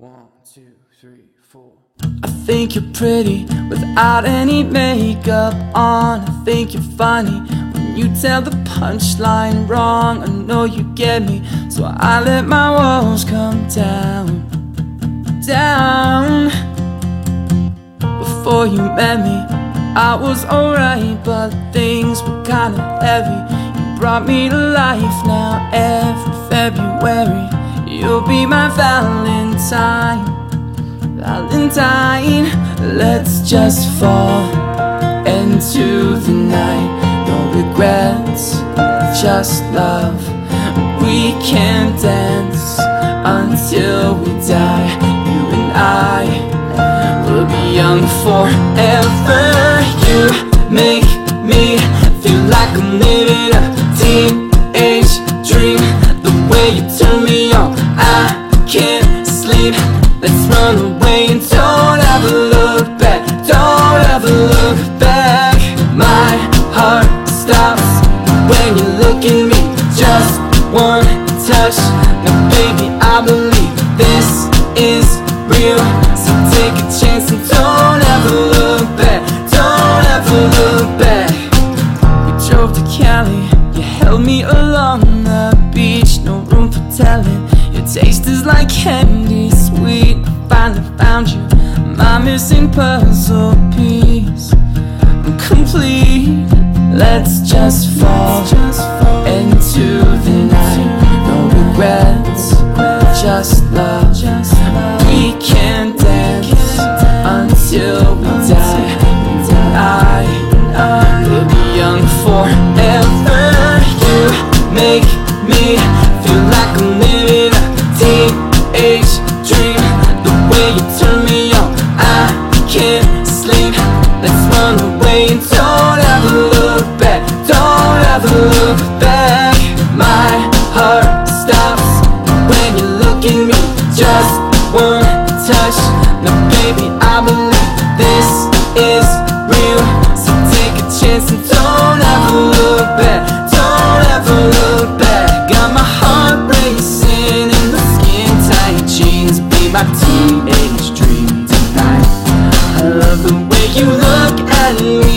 One, two, three, four. I think you're pretty without any makeup on. I think you're funny when you tell the punchline wrong. I know you get me, so I let my walls come down, down. Before you met me, I was alright, but things were kinda heavy. You brought me to life now every February. You'll be my Valentine, Valentine. Let's just fall into the night. No regrets, just love. We can dance until we die. You and I will be young forever. You make me feel like I'm living a teenage dream. The way you turn me on, I can't sleep. Let's run away and don't ever look back. Don't ever look back. My heart stops when you look at me. Just one touch. Now, baby, I believe this is real. So take a chance and don't ever look back. Don't ever look back. We drove to Cali, you held me along the beach, no room for telling. Taste is like candy sweet. Finally found you, my missing puzzle piece. I'm complete. Let's just fall just fall into the night. No regrets, just love. We my teenage dream tonight. I love the way you look at me.